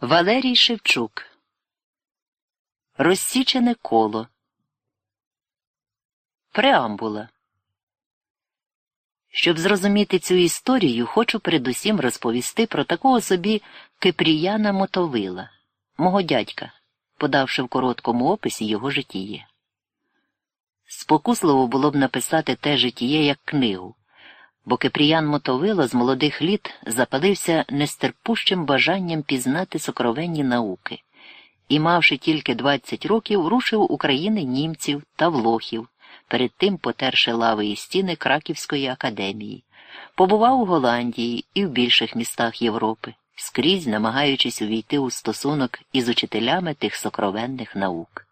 Валерій Шевчук. Розсічене коло. Преамбула. Щоб зрозуміти цю історію, хочу передусім розповісти про такого собі Кипріяна Мотовила, мого дядька, подавши в короткому описі його житіє. Спокусливо було б написати те житіє як книгу бо Кипріян Мотовило з молодих літ запалився нестерпущим бажанням пізнати сокровенні науки і, мавши тільки 20 років, рушив України німців та влохів, перед тим потерши лави і стіни Краківської академії, побував у Голландії і в більших містах Європи, скрізь намагаючись увійти у стосунок із учителями тих сокровенних наук.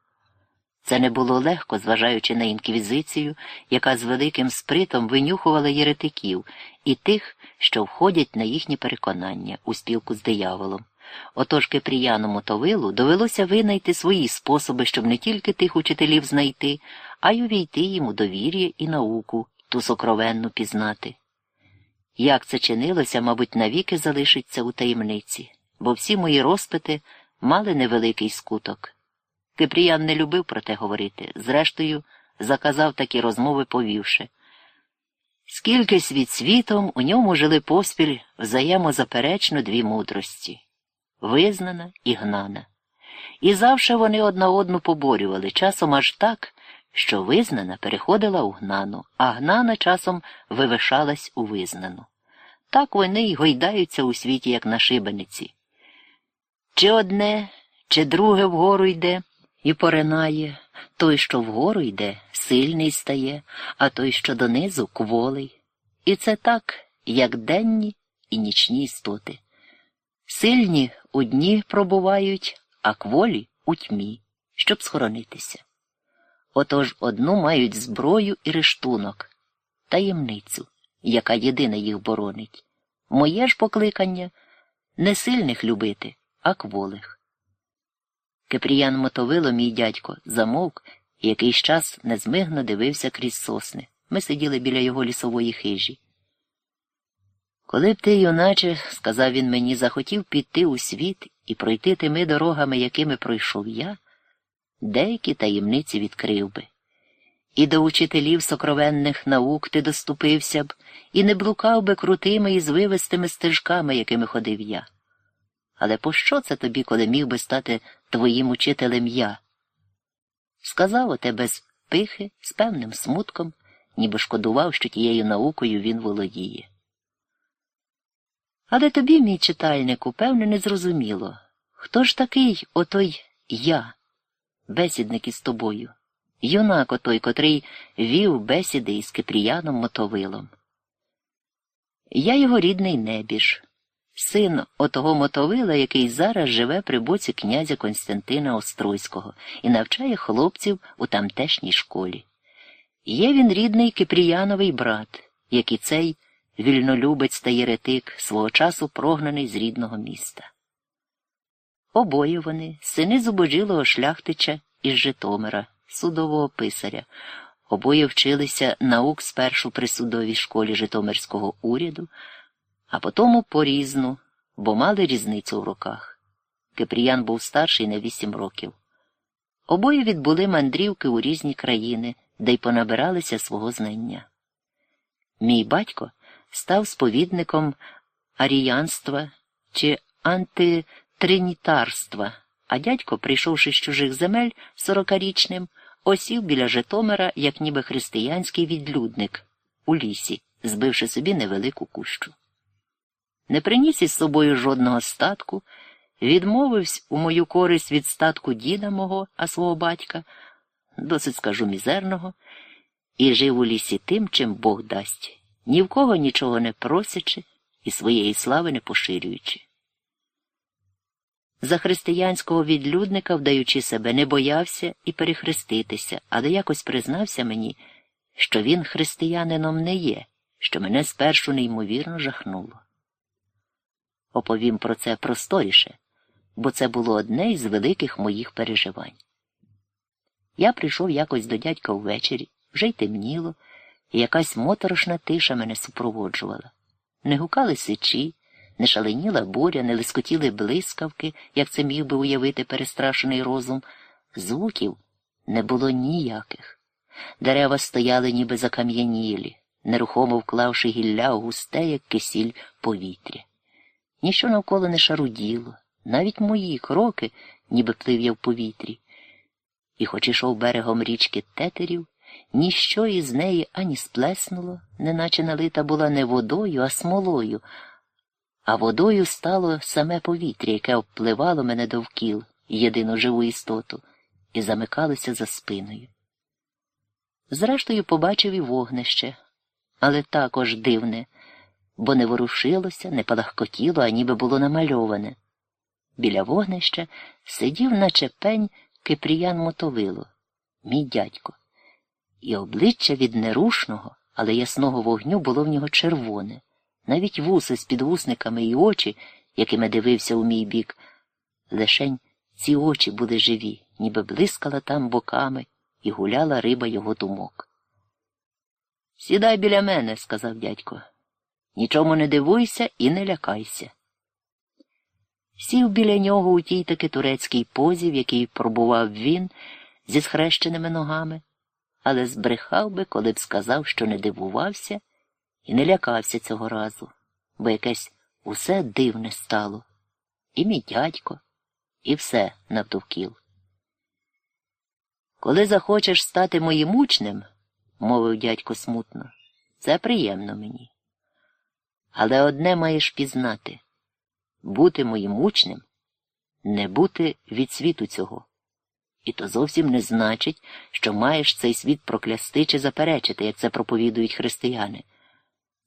Це не було легко, зважаючи на інквізицію, яка з великим спритом винюхувала єретиків і тих, що входять на їхні переконання у спілку з дияволом. Отож Кипріяну Мотовилу довелося винайти свої способи, щоб не тільки тих учителів знайти, а й увійти їм у довір'я і науку, ту сокровенну пізнати. Як це чинилося, мабуть, навіки залишиться у таємниці, бо всі мої розпити мали невеликий скуток. Кипріян не любив про те говорити, зрештою, заказав такі розмови, повівши. Скільки світ світом у ньому жили поспіль взаємозаперечно дві мудрості визнана і гнана. І завше вони одна одну поборювали, часом аж так, що визнана переходила у гнану, а гнана часом вивишалась у визнану. Так вони й гойдаються у світі, як на шибениці. Чи одне, чи друге вгору йде і поринає той, що вгору йде, сильний стає, а той, що донизу, кволий. І це так, як денні і нічні істоти. Сильні у дні пробувають, а кволі у тьмі, щоб схоронитися. Отож одну мають зброю і рештунок, таємницю, яка єдина їх боронить. Моє ж покликання не сильних любити, а кволих. Кипріян Мотовило, мій дядько, замовк і якийсь час незмигно дивився крізь сосни. Ми сиділи біля його лісової хижі. Коли б ти, юначе, сказав він мені, захотів піти у світ і пройти тими дорогами, якими пройшов я, деякі таємниці відкрив би. І до учителів сокровенних наук ти доступився б, і не блукав би крутими і звивистими стежками, якими ходив я. Але пощо це тобі, коли міг би стати твоїм учителем я? Сказав оте без пихи, з певним смутком, ніби шкодував, що тією наукою він володіє. Але тобі, мій читальнику, певне, не зрозуміло, хто ж такий отой я, бесідник із тобою, юнак отой, котрий вів бесіди із Кипріяном Мотовилом. Я його рідний небіж син отого мотовила, який зараз живе при боці князя Константина Острозького і навчає хлопців у тамтешній школі. Є він рідний Кипріяновий брат, як і цей вільнолюбець та єретик, свого часу прогнаний з рідного міста. Обоє вони, сини зубожилого шляхтича із Житомира, судового писаря. Обоє вчилися наук спершу при судовій школі Житомирського уряду а потому порізну, бо мали різницю в руках. Кипріян був старший на вісім років. Обоє відбули мандрівки у різні країни, де й понабиралися свого знання. Мій батько став сповідником аріянства чи антитринітарства, а дядько, прийшовши з чужих земель сорокарічним, осів біля Житомира, як ніби християнський відлюдник у лісі, збивши собі невелику кущу не приніс із собою жодного статку, відмовився у мою користь від статку діда мого, а свого батька, досить скажу мізерного, і жив у лісі тим, чим Бог дасть, ні в кого нічого не просячи і своєї слави не поширюючи. За християнського відлюдника, вдаючи себе, не боявся і перехреститися, але якось признався мені, що він християнином не є, що мене спершу неймовірно жахнуло оповім про це просторіше, бо це було одне із великих моїх переживань. Я прийшов якось до дядька ввечері, вже й темніло, і якась моторошна тиша мене супроводжувала. Не гукали сичі, не шаленіла буря, не лискотіли блискавки, як це міг би уявити перестрашений розум. Звуків не було ніяких. Дерева стояли, ніби закам'янілі, нерухомо вклавши гілля у густе, як кисіль повітря. Ніщо навколо не шаруділо, навіть мої кроки, ніби плив я в повітрі. І, хоч ішов берегом річки тетерів, ніщо із неї ані сплеснуло, неначе налита була не водою, а смолою, а водою стало саме повітря, яке обпливало мене довкіл, єдину живу істоту, і замикалося за спиною. Зрештою, побачив і вогнище, але також дивне, бо не ворушилося, не палахкотіло, а ніби було намальоване. Біля вогнища сидів, наче пень, Кипріян Мотовило, мій дядько, і обличчя від нерушного, але ясного вогню було в нього червоне, навіть вуси з підвусниками і очі, якими дивився у мій бік, лишень ці очі були живі, ніби блискала там боками і гуляла риба його думок. Сідай біля мене, сказав дядько. Нічому не дивуйся і не лякайся. Сів біля нього у тій таки турецькій позі, в якій пробував він зі схрещеними ногами, але збрехав би, коли б сказав, що не дивувався і не лякався цього разу, бо якесь усе дивне стало. І мій дядько, і все навдовкіл. Коли захочеш стати моїм учнем, мовив дядько смутно, це приємно мені. Але одне маєш пізнати бути моїм учнем, не бути від світу цього. І то зовсім не значить, що маєш цей світ проклясти чи заперечити, як це проповідують християни.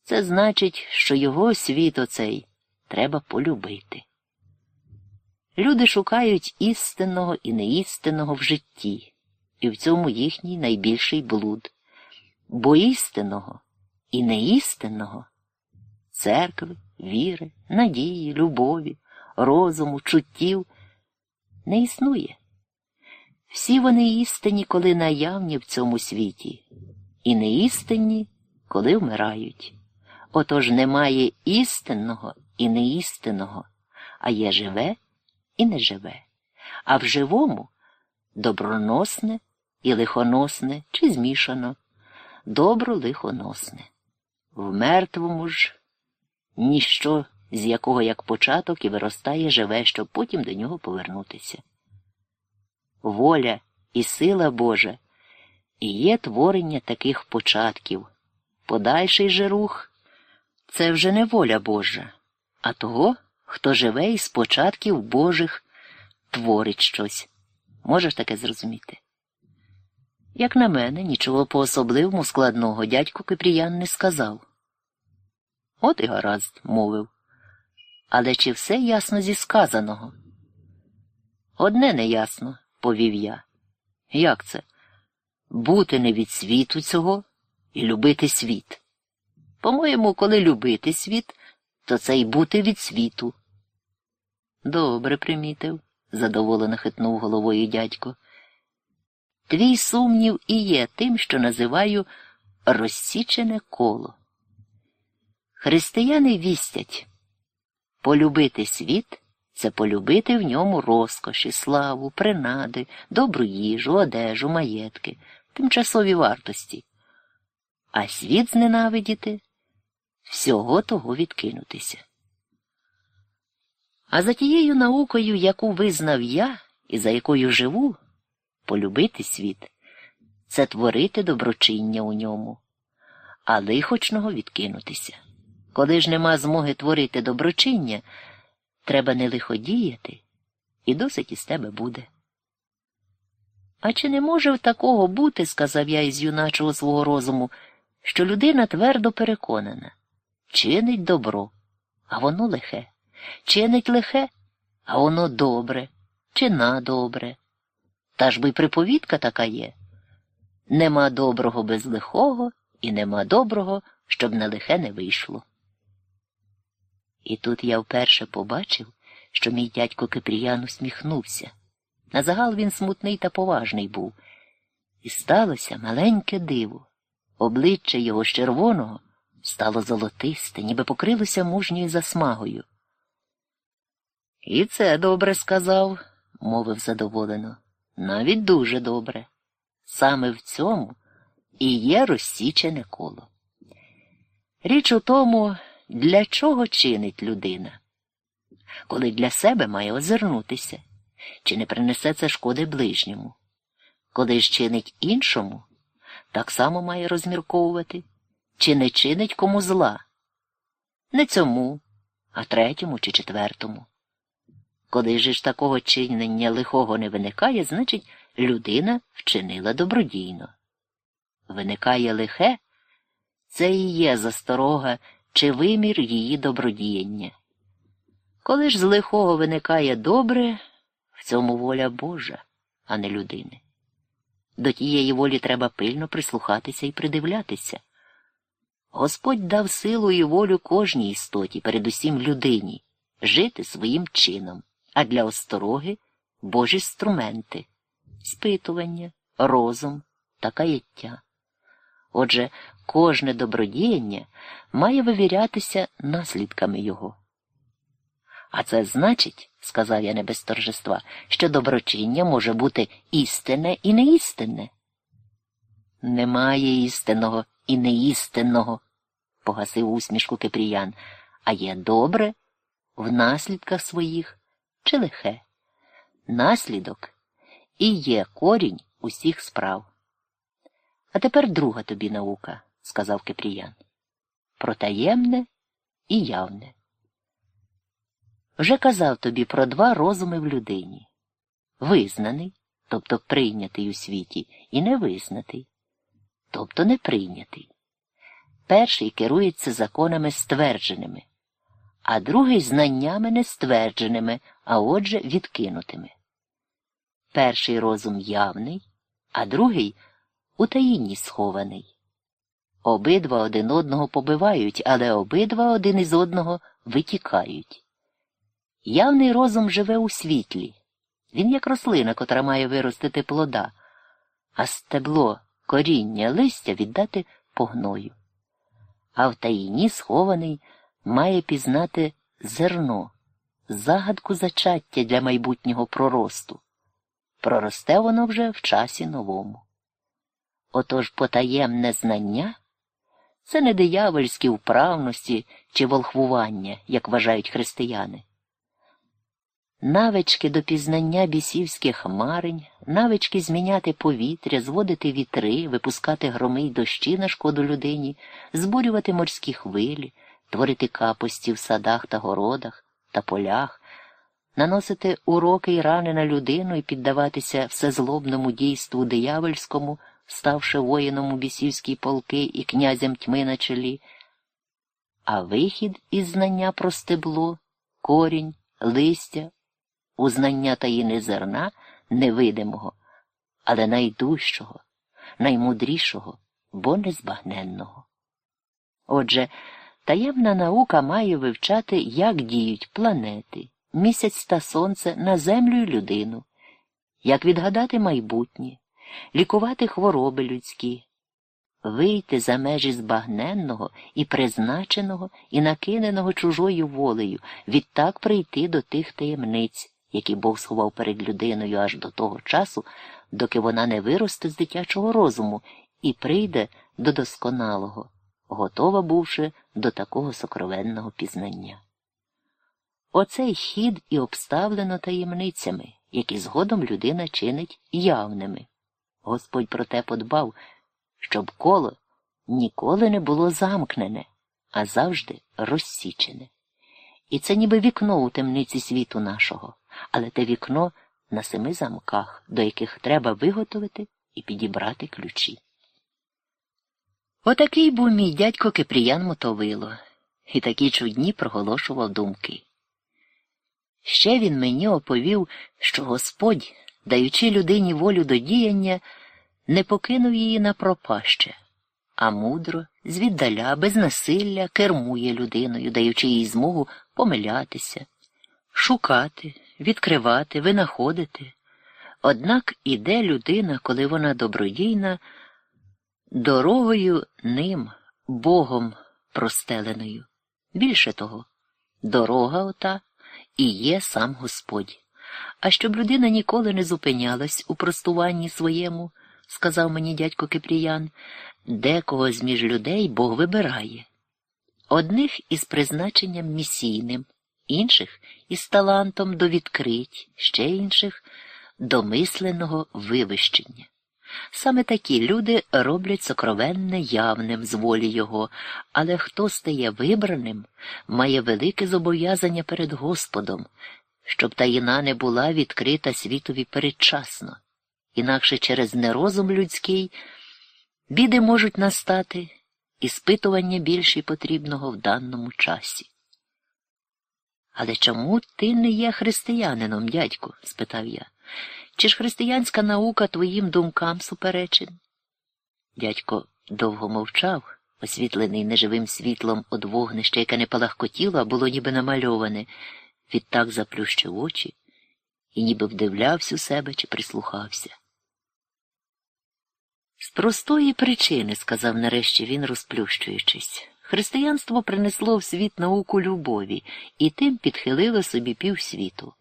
Це значить, що його світ оцей треба полюбити. Люди шукають істинного і неістинного в житті, і в цьому їхній найбільший блуд, бо істинного і неістинного церкви, віри, надії, любові, розуму, чуттів не існує. Всі вони істинні, коли наявні в цьому світі, і неістинні, коли вмирають. Отож немає істинного і неістинного, а є живе і неживе, а в живому доброносне і лихоносне чи змішано, добро лихоносне. В мертвому ж ніщо, з якого як початок і виростає живе, щоб потім до нього повернутися. Воля і сила Божа і є творення таких початків. Подальший же рух це вже не воля Божа, а того, хто живе із початків Божих творить щось. Можеш таке зрозуміти? Як на мене, нічого по особливому складного дядько Кипріян не сказав. От і гаразд, мовив. Але чи все ясно зі сказаного? Одне неясно, повів я. Як це? Бути не від світу цього і любити світ. По-моєму, коли любити світ, то це й бути від світу. Добре примітив, задоволено хитнув головою дядько. Твій сумнів і є тим, що називаю розсічене коло. Християни вістять полюбити світ це полюбити в ньому розкоші, славу, принади, добру їжу, одежу, маєтки, тимчасові вартості, а світ зненавидіти всього того відкинутися. А за тією наукою, яку визнав я і за якою живу, полюбити світ це творити доброчиння у ньому, а лихочного відкинутися. Коли ж нема змоги творити доброчиння, треба не лиходіяти, і досить із тебе буде. А чи не може такого бути, сказав я із юначого свого розуму, що людина твердо переконана чинить добро, а воно лихе, чинить лихе, а воно добре, чи на добре. Та ж би й приповідка така є нема доброго без лихого, і нема доброго, щоб на лихе не вийшло. І тут я вперше побачив, що мій дядько Кипріян усміхнувся. На загал він смутний та поважний був. І сталося маленьке диво. Обличчя його червоного стало золотисте, ніби покрилося мужньою засмагою. І це добре сказав, мовив задоволено. Навіть дуже добре. Саме в цьому і є розсічене коло. Річ у тому, для чого чинить людина, коли для себе має озирнутися, чи не принесе це шкоди ближньому, коли ж чинить іншому, так само має розмірковувати, чи не чинить кому зла, не цьому, а третьому чи четвертому. Коли ж такого чинення лихого не виникає, значить, людина вчинила добродійно. Виникає лихе, це і є засторога чи вимір її добродіяння. Коли ж з лихого виникає добре, в цьому воля Божа, а не людини. До тієї волі треба пильно прислухатися і придивлятися. Господь дав силу і волю кожній істоті, передусім людині, жити своїм чином, а для остороги Божі інструменти спитування, розум та каяття. Отже, кожне добродіяння має вивірятися наслідками його. А це значить, сказав я не без торжества, що доброчиння може бути істинне і неістинне. Немає істинного і неістинного, погасив усмішку Кипріян, а є добре в наслідках своїх чи лихе. Наслідок і є корінь усіх справ. А тепер друга тобі наука, сказав Кипріян. Про таємне і явне. Вже казав тобі про два розуми в людині визнаний, тобто прийнятий у світі, і невизнатий, тобто неприйнятий. Перший керується законами ствердженими, а другий знаннями нествердженими, а отже відкинутими. Перший розум явний, а другий у таїнні схований. Обидва один одного побивають, але обидва один із одного витікають. Явний розум живе у світлі. Він як рослина, котра має виростити плода, а стебло, коріння, листя віддати погною. А в таїні схований має пізнати зерно, загадку зачаття для майбутнього проросту. Проросте воно вже в часі новому. Отож потаємне знання це не диявольські вправності чи волхвування, як вважають християни. Навички до пізнання бісівських марень, навички зміняти повітря, зводити вітри, випускати громи й дощі на шкоду людині, збурювати морські хвилі, творити капості в садах та городах та полях, наносити уроки й рани на людину і піддаватися всезлобному дійству диявольському, ставши воїном у бісівській полки і князем тьми на чолі, а вихід із знання про стебло, корінь, листя, узнання таїни зерна невидимого, але найдужчого, наймудрішого, бо незбагненного. Отже, таємна наука має вивчати, як діють планети, місяць та сонце на землю й людину, як відгадати майбутнє, лікувати хвороби людські, вийти за межі збагненного і призначеного і накиненого чужою волею, відтак прийти до тих таємниць, які Бог сховав перед людиною аж до того часу, доки вона не виросте з дитячого розуму і прийде до досконалого, готова бувши до такого сокровенного пізнання. Оцей хід і обставлено таємницями, які згодом людина чинить явними. Господь про те подбав, щоб коло ніколи не було замкнене, а завжди розсічене. І це ніби вікно у темниці світу нашого, але те вікно на семи замках, до яких треба виготовити і підібрати ключі. Отакий був мій дядько Кипріян Мотовило, і такі чудні проголошував думки. Ще він мені оповів, що Господь, даючи людині волю до діяння, не покинув її на пропаще, а мудро, звіддаля, без насилля кермує людиною, даючи їй змогу помилятися, шукати, відкривати, винаходити. Однак іде людина, коли вона добродійна, дорогою ним, Богом простеленою. Більше того, дорога ота і є сам Господь. А щоб людина ніколи не зупинялась у простуванні своєму, сказав мені дядько Кипріян, декого з між людей Бог вибирає. Одних із призначенням місійним, інших із талантом до відкрить, ще інших до мисленого вивищення. Саме такі люди роблять сокровенне явним з волі його, але хто стає вибраним, має велике зобов'язання перед Господом, щоб таїна не була відкрита світові передчасно, інакше через нерозум людський біди можуть настати і спитування більше потрібного в даному часі. Але чому ти не є християнином, дядьку? спитав я. Чи ж християнська наука твоїм думкам суперечить? Дядько довго мовчав, освітлений неживим світлом од вогнища, яке не палахкотіло, а було ніби намальоване, відтак заплющив очі і ніби вдивлявся у себе чи прислухався. З простої причини, сказав нарешті він, розплющуючись, християнство принесло в світ науку любові і тим підхилило собі півсвіту.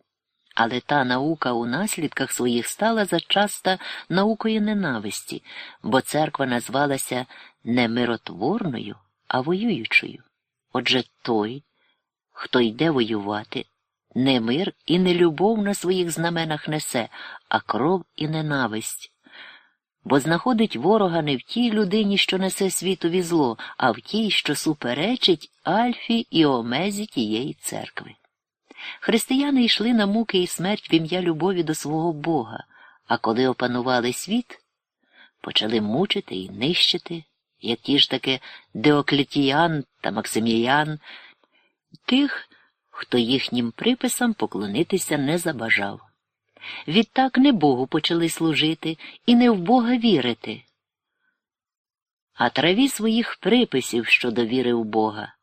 Але та наука у наслідках своїх стала зачаста наукою ненависті, бо церква назвалася не миротворною, а воюючою. Отже той, хто йде воювати, не мир і не любов на своїх знаменах несе, а кров і ненависть. Бо знаходить ворога не в тій людині, що несе світові зло, а в тій, що суперечить Альфі і Омезі тієї церкви. Християни йшли на муки і смерть в ім'я любові до свого Бога, а коли опанували світ, почали мучити і нищити, як ті ж таки Деоклетіян та Максиміян, тих, хто їхнім приписам поклонитися не забажав. Відтак не Богу почали служити і не в Бога вірити, а траві своїх приписів щодо віри в Бога.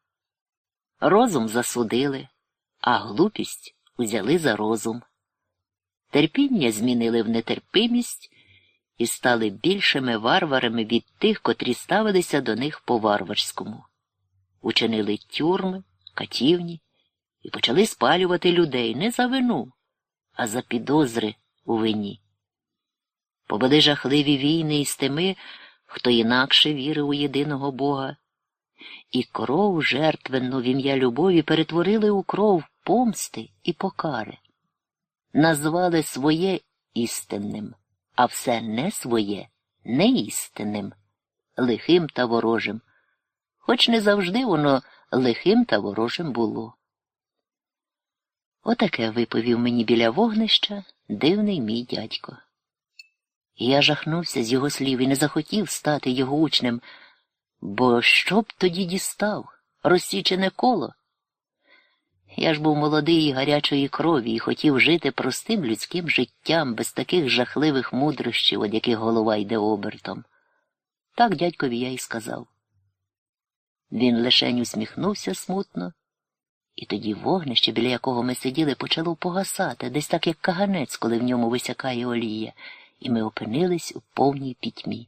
Розум засудили а глупість узяли за розум. Терпіння змінили в нетерпимість і стали більшими варварами від тих, котрі ставилися до них по варварському. Учинили тюрми, катівні і почали спалювати людей не за вину, а за підозри у вині. Побили жахливі війни із тими, хто інакше вірив у єдиного Бога, і кров жертвенну в ім'я любові перетворили у кров помсти і покари, назвали своє істинним, а все не своє неістинним, лихим та ворожим, хоч не завжди воно лихим та ворожим було. Отаке виповів мені біля вогнища дивний мій дядько. Я жахнувся з його слів і не захотів стати його учнем, бо що б тоді дістав розсічене коло? Я ж був молодий і гарячої крові і хотів жити простим людським життям без таких жахливих мудрощів, од яких голова йде обертом. Так дядькові я й сказав. Він лишень усміхнувся смутно, і тоді вогнище, біля якого ми сиділи, почало погасати, десь так, як каганець, коли в ньому висякає олія, і ми опинились у повній пітьмі.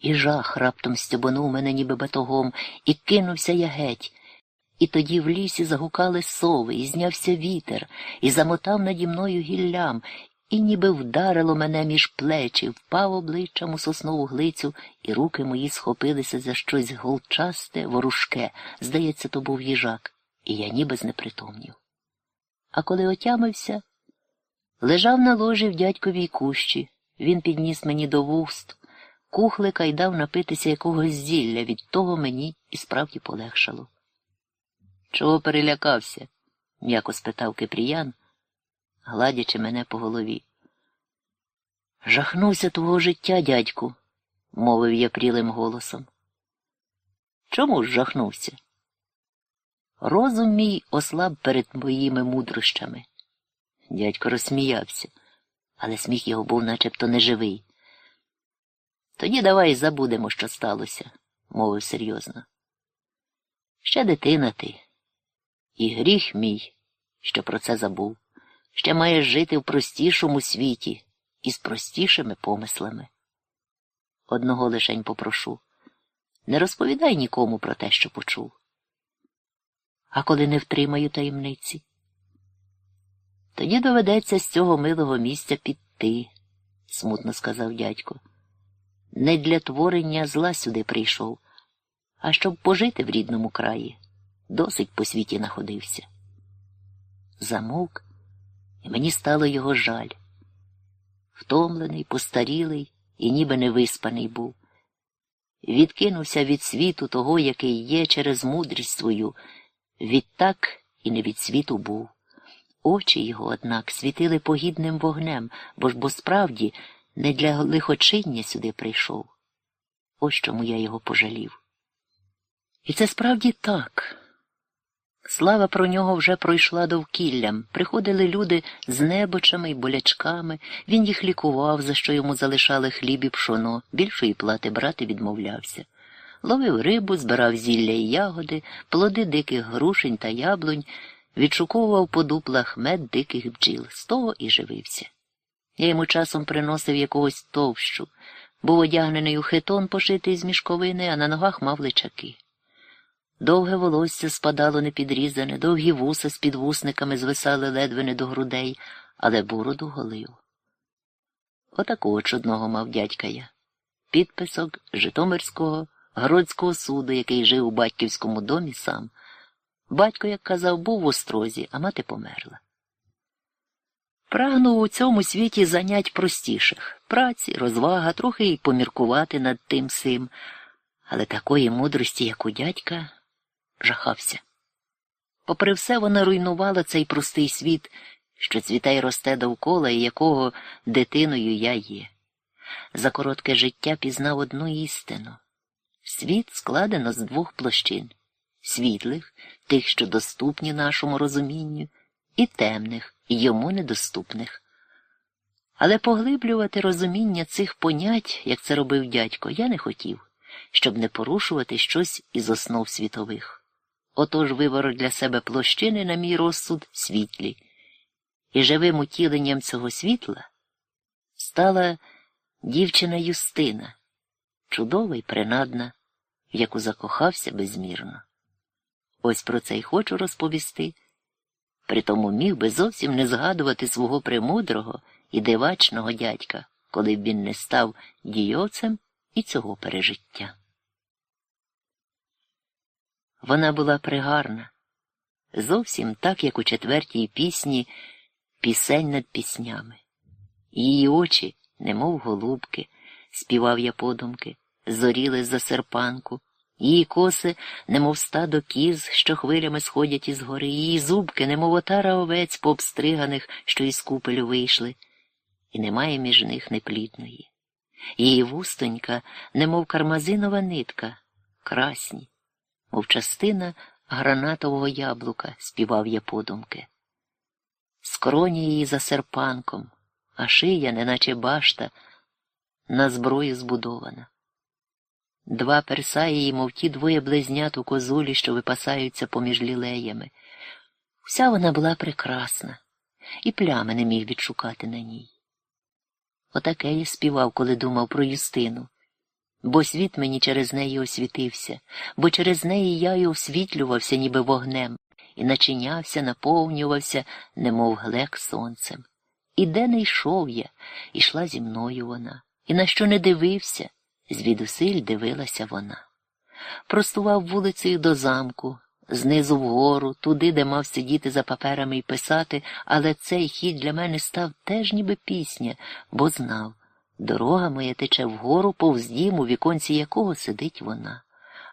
І жах раптом стебонув мене ніби батогом, і кинувся я геть. І тоді в лісі загукали сови, і знявся вітер, і замотав наді мною гіллям, і ніби вдарило мене між плечі, впав обличчям у соснову глицю, і руки мої схопилися за щось голчасте, ворушке. Здається, то був їжак, і я ніби знепритомнів. А коли отямився, лежав на ложі в дядьковій кущі. Він підніс мені до вуст, кухлика й дав напитися якогось зілля, від того мені і справді полегшало. Чого перелякався? м'яко спитав Кипріян, гладячи мене по голові. Жахнувся твого життя, дядьку, мовив я прілим голосом. Чому ж жахнувся? Розум мій ослаб перед моїми мудрощами. Дядько розсміявся, але сміх його був начебто неживий. Тоді давай забудемо, що сталося, мовив серйозно. Ще дитина ти. І гріх мій, що про це забув, ще маєш жити в простішому світі і з простішими помислами. Одного лишень попрошу не розповідай нікому про те, що почув. А коли не втримаю таємниці, Тоді доведеться з цього милого місця піти, смутно сказав дядько. Не для творення зла сюди прийшов, а щоб пожити в рідному краї. Досить по світі находився. Замовк, і мені стало його жаль. Втомлений, постарілий і ніби невиспаний був. Відкинувся від світу того, який є через мудрість свою, відтак і не від світу був. Очі його, однак, світили погідним вогнем, бо ж бо справді не для лихочиння сюди прийшов. Ось чому я його пожалів. І це справді так. Слава про нього вже пройшла довкіллям. Приходили люди з небочами й болячками, він їх лікував, за що йому залишали хліб і пшоно, більшої плати брати відмовлявся. Ловив рибу, збирав зілля і ягоди, плоди диких грушень та яблунь, відшуковував по дуплах мед диких бджіл, з того і живився. Я йому часом приносив якогось товщу, був одягнений у хитон, пошитий з мішковини, а на ногах мав личаки. Довге волосся спадало непідрізане, довгі вуса з підвусниками звисали ледве не до грудей, але бороду голив. Отакого чудного мав дядька я. Підписок Житомирського, Гродського суду, який жив у батьківському домі сам. Батько, як казав, був в острозі, а мати померла. Прагнув у цьому світі занять простіших праці, розвага, трохи й поміркувати над тим сим, але такої мудрості, як у дядька, жахався. Попри все, вона руйнувала цей простий світ, що цвіте й росте довкола і якого дитиною я є. За коротке життя пізнав одну істину світ складено з двох площин світлих, тих, що доступні нашому розумінню, і темних, йому недоступних. Але поглиблювати розуміння цих понять, як це робив дядько, я не хотів, щоб не порушувати щось із основ світових. Отож вибору для себе площини, на мій розсуд, світлі, і живим утіленням цього світла стала дівчина Юстина, чудова й принадна, яку закохався безмірно. Ось про це й хочу розповісти. Притому міг би зовсім не згадувати свого премудрого і дивачного дядька, коли б він не став дійоцем і цього пережиття. Вона була пригарна, зовсім так, як у четвертій пісні пісень над піснями. Її очі, немов голубки, співав я подумки, зоріли за серпанку, її коси, немов стадо кіз, що хвилями сходять із гори, її зубки, немов отара овець пообстриганих, що із купелю вийшли, і немає між них неплітної. Її вустонька, немов кармазинова нитка, красні мов частина гранатового яблука, співав я подумки. Скроні її за серпанком, а шия, неначе башта, на зброю збудована. Два перса її, мов ті двоє близнят у козулі, що випасаються поміж лілеями. Вся вона була прекрасна, і плями не міг відшукати на ній. Отаке я співав, коли думав про Юстину бо світ мені через неї освітився, бо через неї я й освітлювався, ніби вогнем, і начинявся, наповнювався, немов глек сонцем. І де не йшов я, ішла зі мною вона, і на що не дивився, звідусиль дивилася вона. Простував вулицею до замку, знизу вгору, туди, де мав сидіти за паперами і писати, але цей хід для мене став теж ніби пісня, бо знав. Дорога моя тече вгору повз дім, у віконці якого сидить вона,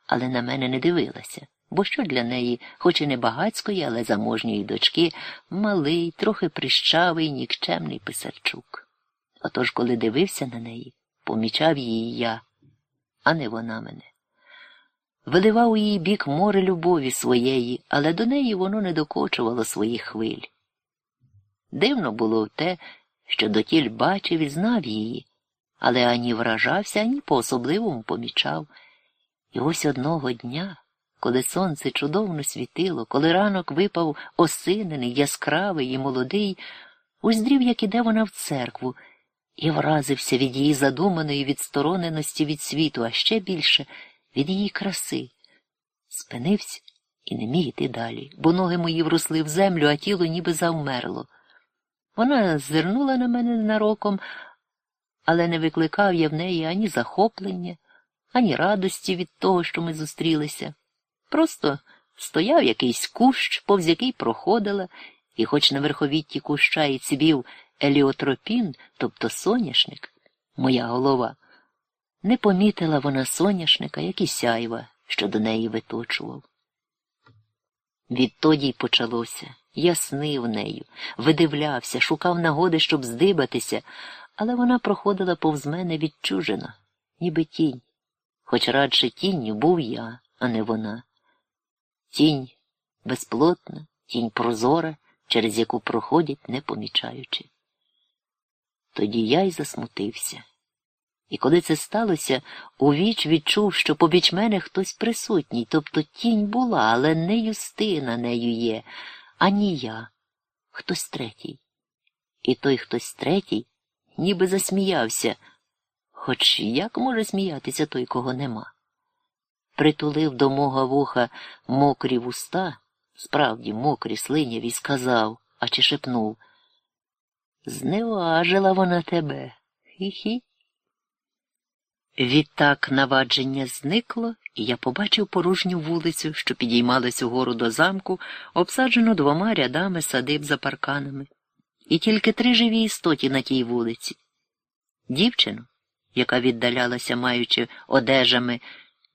але на мене не дивилася, бо що для неї, хоч і не багацької, але заможньої дочки, малий, трохи прищавий, нікчемний писарчук. Отож, коли дивився на неї, помічав її я, а не вона мене. Виливав у її бік море любові своєї, але до неї воно не докочувало своїх хвиль. Дивно було те, що дотіль бачив і знав її але ані вражався, ані по особливому помічав. І ось одного дня, коли сонце чудовно світило, коли ранок випав осинений, яскравий і молодий, уздрів, як іде вона в церкву, і вразився від її задуманої відстороненості від світу, а ще більше від її краси. Спинився і не міг іти далі, бо ноги мої вросли в землю, а тіло ніби завмерло. Вона зирнула на мене ненароком, але не викликав я в неї ані захоплення, ані радості від того, що ми зустрілися. Просто стояв якийсь кущ, повз який проходила, і, хоч на верховітті куща і цібів еліотропін, тобто соняшник, моя голова, не помітила вона соняшника, як і сяйва, що до неї виточував. Відтоді й почалося. Я снив нею, видивлявся, шукав нагоди, щоб здибатися, але вона проходила повз мене відчужено, ніби тінь, хоч радше тінню був я, а не вона. Тінь безплотна, тінь прозора, через яку проходять, не помічаючи. Тоді я й засмутився. І коли це сталося, у віч відчув, що побіч мене хтось присутній, тобто тінь була, але не юстина нею є, ані я, хтось третій. І той хтось третій ніби засміявся, хоч як може сміятися той, кого нема. Притулив до мого вуха мокрі вуста, справді мокрі слиняві, сказав, а чи шепнув Зневажила вона тебе. Хі-хі. Відтак навадження зникло, і я побачив порожню вулицю, що підіймалась угору до замку, обсаджену двома рядами садиб за парканами, і тільки три живі істоті на тій вулиці. Дівчину, яка віддалялася, маючи одежами,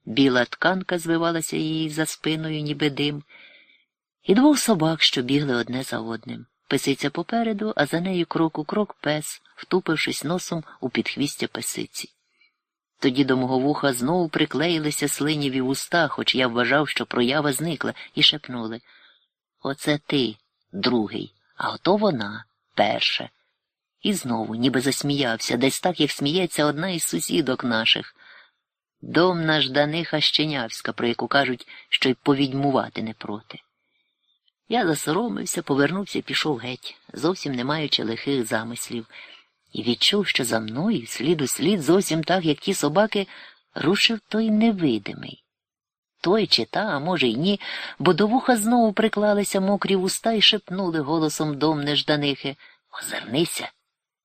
біла тканка звивалася її за спиною, ніби дим, і двох собак, що бігли одне за одним. Писиця попереду, а за нею крок у крок пес, втупившись носом у підхвістя песиці. Тоді до мого вуха знову приклеїлися слиніві вуста, хоч я вважав, що проява зникла, і шепнули Оце ти, другий, а ото вона перша. І знову, ніби засміявся, десь так, як сміється одна із сусідок наших. Домна Жданиха Щенявська, про яку кажуть, що й повідьмувати не проти. Я засоромився, повернувся і пішов геть, зовсім не маючи лихих замислів і відчув, що за мною слід у слід зовсім так, як ті собаки, рушив той невидимий. Той чи та, а може, й ні, бо до вуха знову приклалися мокрі вуста і шепнули голосом дом нежданихи Озирнися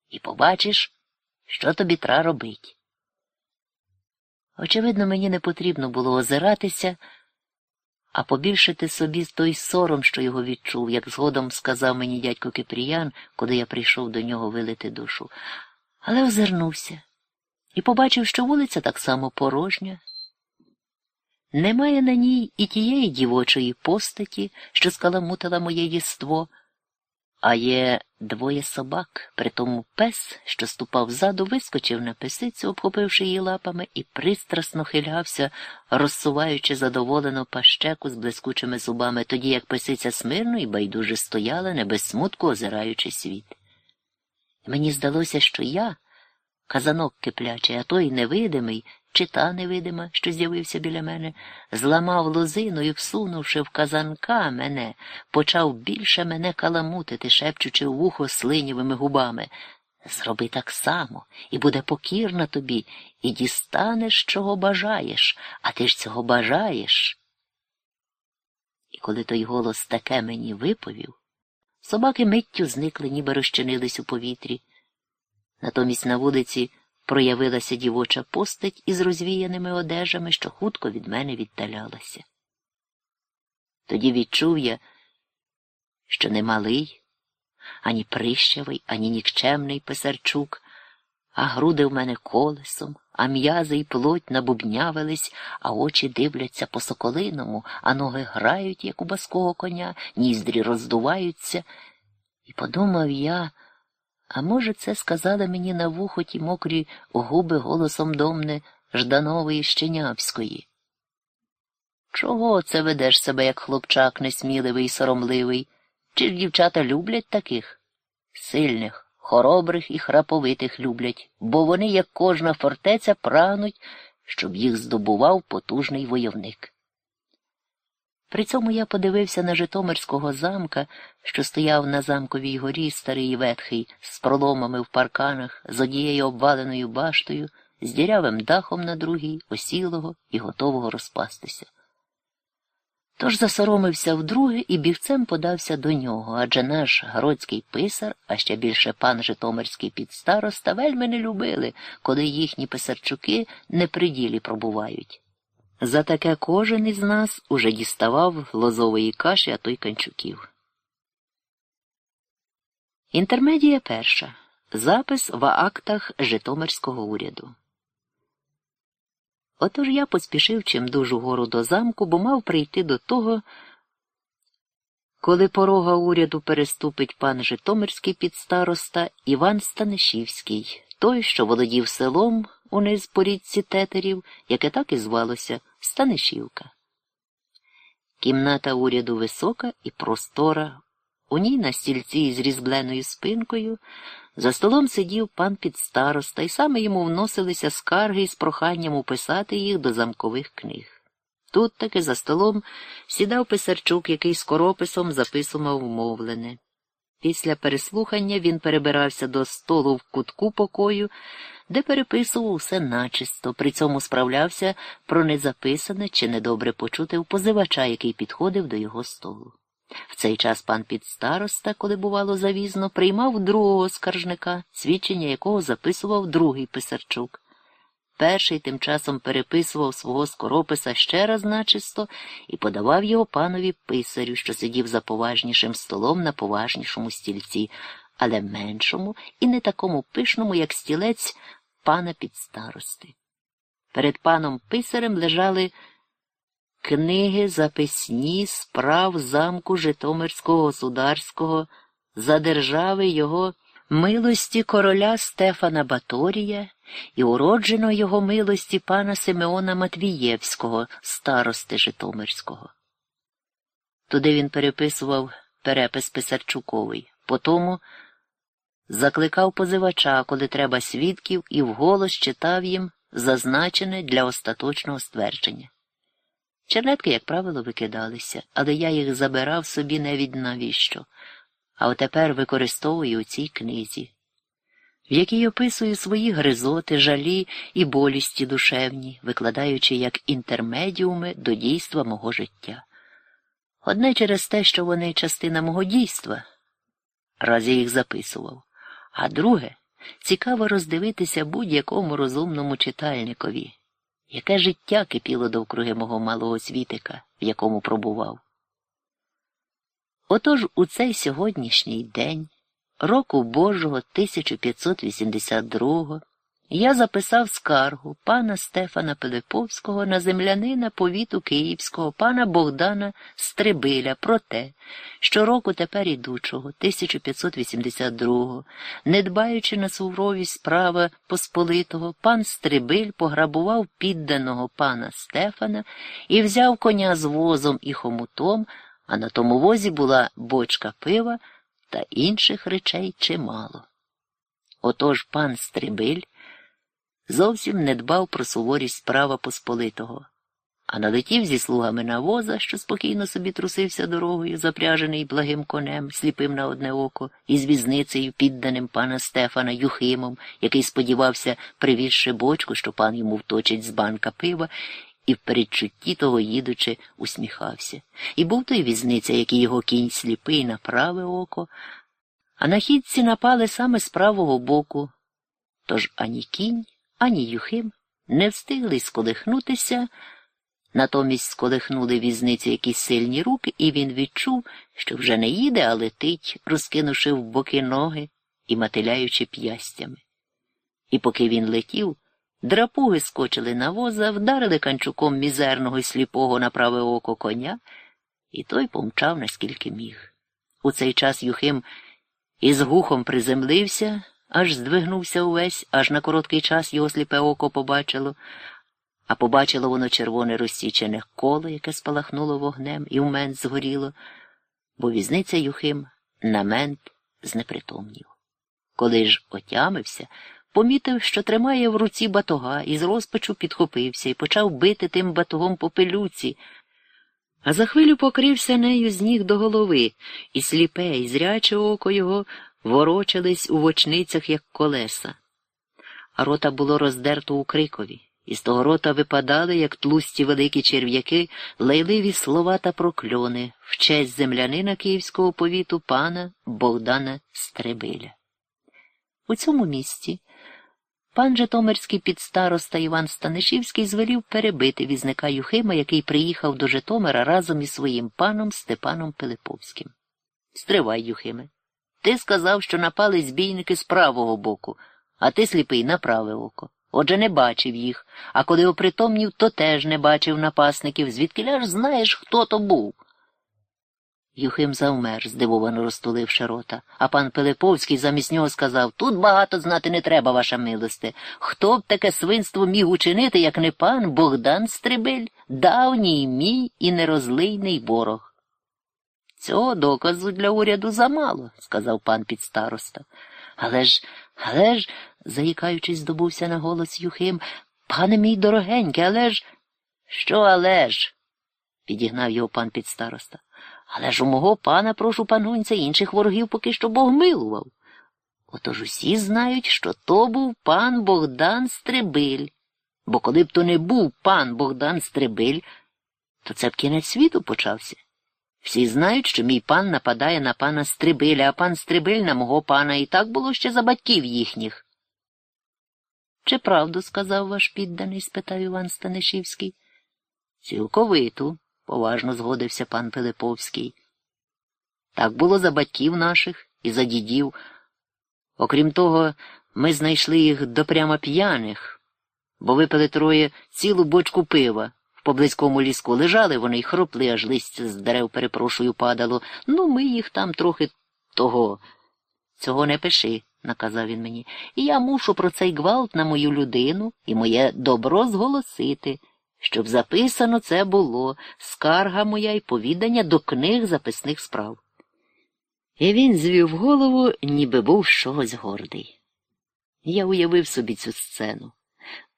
і побачиш, що тобі тра робить. Очевидно, мені не потрібно було озиратися а побільшити собі той сором, що його відчув, як згодом сказав мені дядько Кипріян, коли я прийшов до нього вилити душу. Але озирнувся і побачив, що вулиця так само порожня. Немає на ній і тієї дівочої постаті, що скаламутила моє єство. А є двоє собак, притому пес, що ступав ззаду, вискочив на писицю, обхопивши її лапами, і пристрасно хилявся, розсуваючи задоволено пащеку з блискучими зубами, тоді як писиця смирно і байдуже стояла, не без смутку озираючи світ. Мені здалося, що я, казанок киплячий, а той невидимий, чи та невидима, що з'явився біля мене, зламав лозину і, всунувши в казанка мене, почав більше мене каламутити, шепчучи в вухо слинівими губами. Зроби так само, і буде покірна тобі, і дістанеш, чого бажаєш, а ти ж цього бажаєш. І коли той голос таке мені виповів, собаки миттю зникли, ніби розчинились у повітрі. Натомість на вулиці проявилася дівоча постать із розвіяними одежами, що хутко від мене віддалялася. Тоді відчув я, що не малий, ані прищавий, ані нікчемний писарчук, а груди в мене колесом, а м'язи й плоть набубнявились, а очі дивляться по соколиному, а ноги грають, як у баского коня, ніздрі роздуваються. І подумав я, а може, це сказали мені на вухо ті мокрі губи голосом домне Жданової Щенявської. Чого це ведеш себе, як хлопчак несміливий і соромливий? Чи ж дівчата люблять таких? Сильних, хоробрих і храповитих люблять, бо вони, як кожна фортеця, прагнуть, щоб їх здобував потужний войовник. При цьому я подивився на Житомирського замка, що стояв на замковій горі старий ветхий, з проломами в парканах, з однією обваленою баштою, з дірявим дахом на другій, осілого і готового розпастися. Тож засоромився вдруге і бігцем подався до нього, адже наш городський писар, а ще більше пан Житомирський підстароста, вельми не любили, коли їхні писарчуки не при ділі пробувають. За таке кожен із нас уже діставав лозової каші, а то й канчуків. Інтермедія перша. Запис в актах Житомирського уряду. Отож я поспішив чимдуж гору до замку, бо мав прийти до того, коли порога уряду переступить пан Житомирський підстароста Іван Станишівський, той, що володів селом униз по річці тетерів, яке так і звалося Станишівка. Кімната уряду висока і простора, у ній на стільці з різбленою спинкою. За столом сидів пан підстароста, і саме йому вносилися скарги з проханням уписати їх до замкових книг. Тут таки за столом сідав писарчук, який скорописом записував мовлене. Після переслухання він перебирався до столу в кутку покою, де переписував усе начисто, при цьому справлявся про незаписане чи недобре почуте в позивача, який підходив до його столу. В цей час пан підстароста, коли бувало завізно, приймав другого скаржника, свідчення якого записував другий писарчук. Перший тим часом переписував свого скорописа ще раз начисто і подавав його панові писарю, що сидів за поважнішим столом на поважнішому стільці, але меншому і не такому пишному, як стілець пана підстарости. Перед паном писарем лежали Книги записні справ замку Житомирського государського за держави його милості короля Стефана Баторія і уроджено його милості пана Симеона Матвієвського, старости Житомирського. Туди він переписував перепис Писарчуковий, потому закликав позивача, коли треба свідків, і вголос читав їм зазначене для остаточного ствердження. Чернетки, як правило, викидалися, але я їх забирав собі не від навіщо, а отепер використовую у цій книзі, в якій описую свої гризоти, жалі і болісті душевні, викладаючи як інтермедіуми до дійства мого життя. Одне через те, що вони частина мого дійства, раз я їх записував, а друге цікаво роздивитися будь-якому розумному читальникові яке життя кипіло довкруги мого малого світика, в якому пробував. Отож у цей сьогоднішній день, року Божого 1582 я записав скаргу пана Стефана Пилиповського на землянина повіту Київського пана Богдана Стрибиля про те, що року тепер ідучого, 1582-го, не дбаючи на суровість права Посполитого, пан Стрибиль пограбував підданого пана Стефана і взяв коня з возом і хомутом, а на тому возі була бочка пива та інших речей чимало. Отож пан Стрибиль зовсім не дбав про суворість права Посполитого, а налетів зі слугами на воза, що спокійно собі трусився дорогою, запряжений благим конем, сліпим на одне око, і з візницею, підданим пана Стефана Юхимом, який сподівався, привізши бочку, що пан йому вточить з банка пива, і в передчутті того їдучи, усміхався. І був той візниця, який його кінь сліпий на праве око, а на хідці напали саме з правого боку. Тож ані кінь, ані Юхим не встигли сколихнутися, натомість сколихнули візниці якісь сильні руки, і він відчув, що вже не їде, а летить, розкинувши в боки ноги і мотиляючи п'ястями. І поки він летів, драпуги скочили на воза, вдарили канчуком мізерного й сліпого на праве око коня, і той помчав наскільки міг. У цей час Юхим із гухом приземлився аж здвигнувся увесь, аж на короткий час його сліпе око побачило, а побачило воно червоне розсічене коло, яке спалахнуло вогнем і вмент згоріло, бо візниця Юхим на мент знепритомнів. Коли ж отямився, помітив, що тримає в руці батога і з розпачу підхопився і почав бити тим батогом по пилюці. А за хвилю покрився нею з ніг до голови, і сліпе, і зряче око його ворочались у вочницях, як колеса, а рота було роздерто у крикові, Із того рота випадали, як тлусті великі черв'яки, лайливі слова та прокльони в честь землянина київського повіту пана Богдана Стребиля. У цьому місці пан Житомирський підстароста Іван Станишівський звелів перебити візника Юхима, який приїхав до Житомира разом із своїм паном Степаном Пилиповським. Стривай, Юхиме. Ти сказав, що напали збійники з правого боку, а ти сліпий на праве око. Отже, не бачив їх, а коли опритомнів, то теж не бачив напасників, звідки ж знаєш, хто то був. Юхим завмер, здивовано розтуливши рота, а пан Пилиповський замість нього сказав Тут багато знати не треба, ваша милосте. Хто б таке свинство міг учинити, як не пан Богдан Стрибель, давній мій і нерозлийний ворог. Цього доказу для уряду замало, сказав пан підстароста. Але ж, але ж, заїкаючись, здобувся на голос Юхим, пане мій дорогенький, але ж. Що але ж? підігнав його пан підстароста. Але ж у мого пана, прошу панунця, інших ворогів поки що Бог милував. Отож усі знають, що то був пан Богдан Стрибиль. Бо коли б то не був пан Богдан Стрибиль, то це б кінець світу почався. Всі знають, що мій пан нападає на пана Стрибиля, а пан Стрибиль на мого пана і так було ще за батьків їхніх. Чи правду сказав ваш підданий? спитав Іван Станишівський. Цілковиту, поважно згодився пан Пилиповський. Так було за батьків наших і за дідів. Окрім того, ми знайшли їх допрямо п'яних, бо випили троє цілу бочку пива В поблизькому ліску лежали вони й хропли, аж листя з дерев, перепрошую, падало. Ну, ми їх там трохи того. Цього не пиши, наказав він мені, і я мушу про цей гвалт на мою людину і моє добро зголосити, щоб записано це було, скарга моя і повідання до книг записних справ. І він звів голову, ніби був чогось гордий. Я уявив собі цю сцену.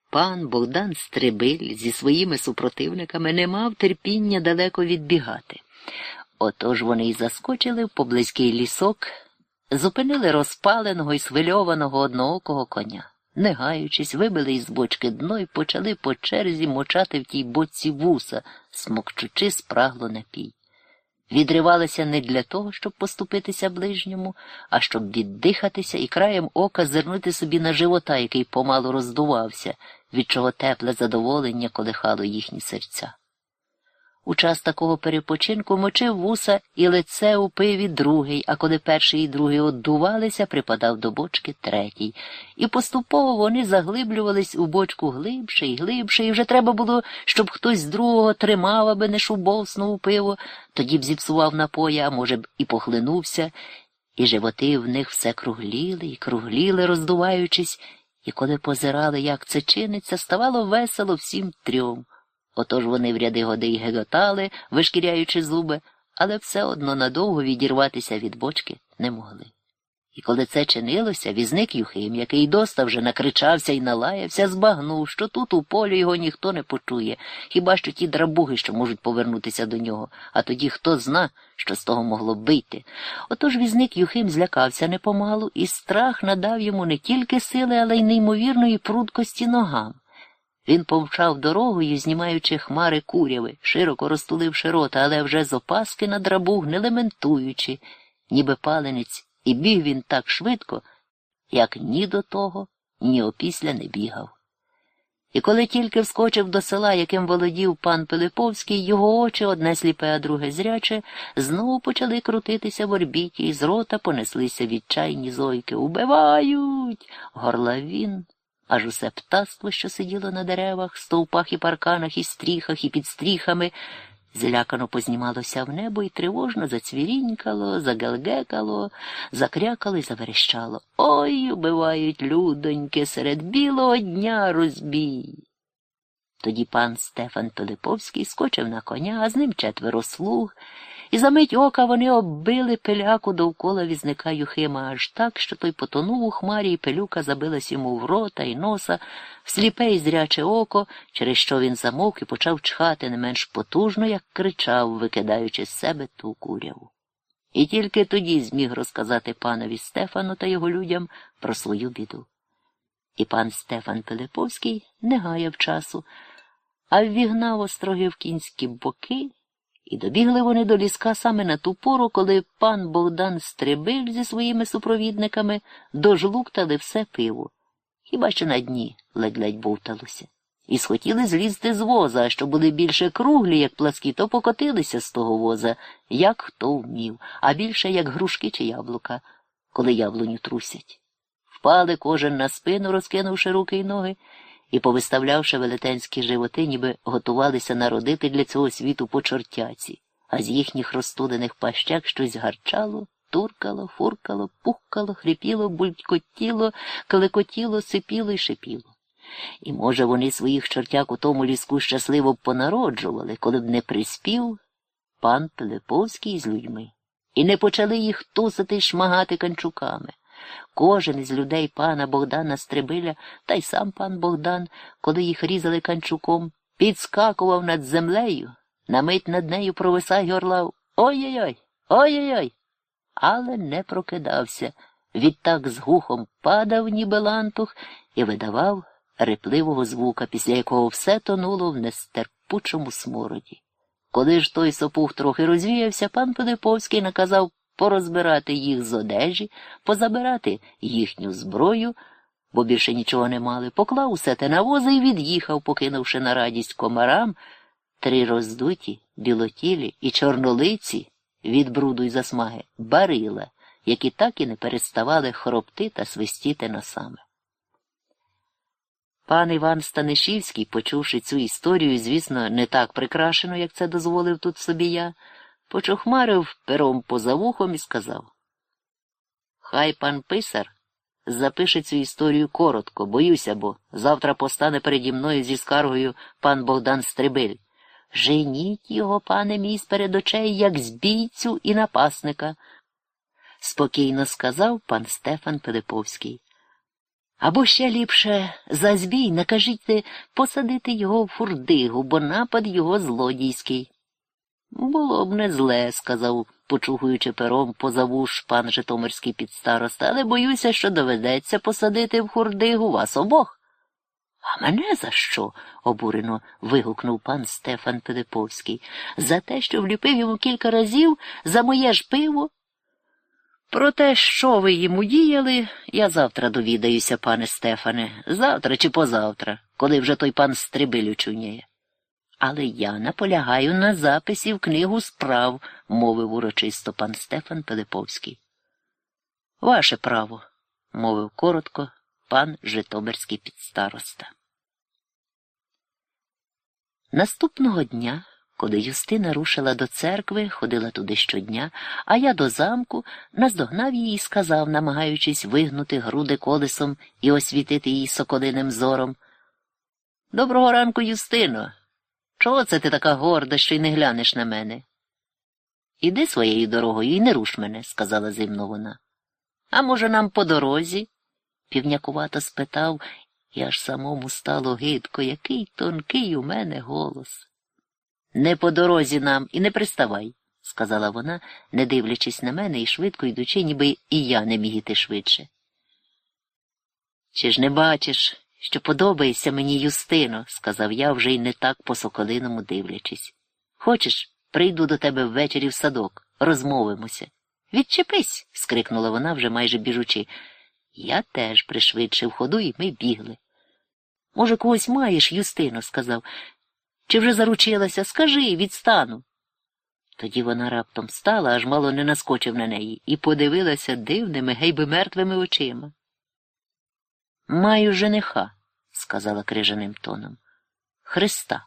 Пан Богдан Стрибиль зі своїми супротивниками не мав терпіння далеко відбігати. Отож вони й заскочили в поблизький лісок, зупинили розпаленого і свильованого одноокого коня. Не гаючись, вибили із бочки дно і почали по черзі мочати в тій боці вуса, смокчучи спрагло напій відривалися не для того, щоб поступитися ближньому, а щоб віддихатися і краєм ока зирнути собі на живота, який помалу роздувався, від чого тепле задоволення колихало їхні серця. У час такого перепочинку мочив вуса і лице у пиві другий, а коли перший і другий оддувалися, припадав до бочки третій. І поступово вони заглиблювались у бочку глибше і глибше, і вже треба було, щоб хтось з другого тримав, аби не шубовснув пиво, тоді б зіпсував напої, а може б і похлинувся, і животи в них все кругліли і кругліли, роздуваючись, і коли позирали, як це чиниться, ставало весело всім трьом. Отож вони в ряди годи й геготали, вишкіряючи зуби, але все одно надовго відірватися від бочки не могли. І коли це чинилося, візник Юхим, який доста вже накричався і налаявся, збагнув, що тут у полі його ніхто не почує, хіба що ті драбуги, що можуть повернутися до нього, а тоді хто зна, що з того могло б бити. Отож візник Юхим злякався непомалу, і страх надав йому не тільки сили, але й неймовірної прудкості ногам. Він повчав дорогою, знімаючи хмари куряви, широко розтуливши рота, але вже з опаски на драбуг, не лементуючи, ніби паленець, і біг він так швидко, як ні до того, ні опісля не бігав. І коли тільки вскочив до села, яким володів пан Пилиповський, його очі, одне сліпе, а друге зряче, знову почали крутитися в орбіті, і з рота понеслися відчайні зойки. Убивають. Горла він аж усе птаство, що сиділо на деревах, стовпах і парканах, і стріхах, і під стріхами, злякано познімалося в небо і тривожно зацвірінькало, загелгекало, закрякало і заверещало. Ой, убивають людоньки серед білого дня розбій. Тоді пан Стефан Пилиповський скочив на коня, а з ним четверо слуг. І за мить ока вони оббили пиляку довкола візника Юхима аж так, що той потонув у хмарі, і пилюка забилась йому в рота і носа, в сліпе і зряче око, через що він замовк і почав чхати не менш потужно, як кричав, викидаючи з себе ту куряву. І тільки тоді зміг розказати панові Стефану та його людям про свою біду. І пан Стефан Пилиповський не гаяв часу, а ввігнав остроги в кінські боки, і добігли вони до ліска саме на ту пору, коли пан Богдан Стрибиль зі своїми супровідниками дожлуктали все пиво. Хіба що на дні ледь-ледь бовталося. І схотіли злізти з воза, а що були більше круглі, як пласкі, то покотилися з того воза, як хто вмів, а більше як грушки чи яблука, коли яблуню трусять. Впали кожен на спину, розкинувши руки й ноги, і, повиставлявши велетенські животи, ніби готувалися народити для цього світу по чортяці, а з їхніх розтудених пащак щось гарчало, туркало, фуркало, пухкало, хрипіло, булькотіло, клекотіло, сипіло й шипіло. І, може, вони своїх чортяк у тому ліску щасливо б понароджували, коли б не приспів пан Пилиповський з людьми, і не почали їх тусити й шмагати канчуками. Кожен із людей пана Богдана Стрибиля, та й сам пан Богдан, коли їх різали канчуком, підскакував над землею, на мить над нею провисав й орлав Ой-ой-ой, ой-ой-ой. Але не прокидався. Відтак з гухом падав, ніби лантух, і видавав репливого звука, після якого все тонуло в нестерпучому смороді. Коли ж той сопух трохи розвіявся, пан Пилиповський наказав порозбирати їх з одежі, позабирати їхню зброю, бо більше нічого не мали, поклав усе те на вози і від'їхав, покинувши на радість комарам три роздуті, білотілі і чорнолиці від бруду й засмаги, барила, які так і не переставали хропти та свистіти носами. Пан Іван Станишівський, почувши цю історію, звісно, не так прикрашено, як це дозволив тут собі я, почухмарив пером поза вухом і сказав Хай пан писар запише цю історію коротко, боюся, бо завтра постане переді мною зі скаргою пан Богдан Стрибиль. Женіть його, пане мій, перед очей, як збійцю і напасника, спокійно сказав пан Стефан Пилиповський. Або ще ліпше за збій накажіть посадити його в фурдигу, бо напад його злодійський. Було б не зле, сказав, почухуючи пером позавуш пан Житомирський підстароста, але боюся, що доведеться посадити в хурдигу вас обох. А мене за що? обурено вигукнув пан Стефан Пилиповський. За те, що вліпив йому кілька разів за моє ж пиво. Про те, що ви йому діяли, я завтра довідаюся, пане Стефане, завтра чи позавтра, коли вже той пан Стрибиль учуняє. Але я наполягаю на записі в книгу справ, мовив урочисто пан Стефан Пилиповський. Ваше право, мовив коротко пан Житомирський підстароста. Наступного дня, коли Юстина рушила до церкви, ходила туди щодня, а я до замку наздогнав її і сказав, намагаючись вигнути груди колесом і освітити її соколиним зором. Доброго ранку, Юстино. Чого це ти така горда, що й не глянеш на мене? Іди своєю дорогою і не руш мене, сказала зимно вона. А може, нам по дорозі? півнякувато спитав, і аж самому стало гидко, який тонкий у мене голос. Не по дорозі нам і не приставай, сказала вона, не дивлячись на мене і швидко йдучи, ніби і я не міг іти швидше. Чи ж не бачиш, що подобається мені Юстино, сказав я вже й не так по соколиному дивлячись. Хочеш, прийду до тебе ввечері в садок, розмовимося. Відчепись. скрикнула вона, вже майже біжучи. Я теж пришвидшив ходу, і ми бігли. Може, когось маєш, Юстино, сказав. Чи вже заручилася? Скажи, відстану. Тоді вона раптом стала, аж мало не наскочив на неї, і подивилася дивними, гейби мертвими очима. Маю жениха, сказала крижаним тоном. Христа.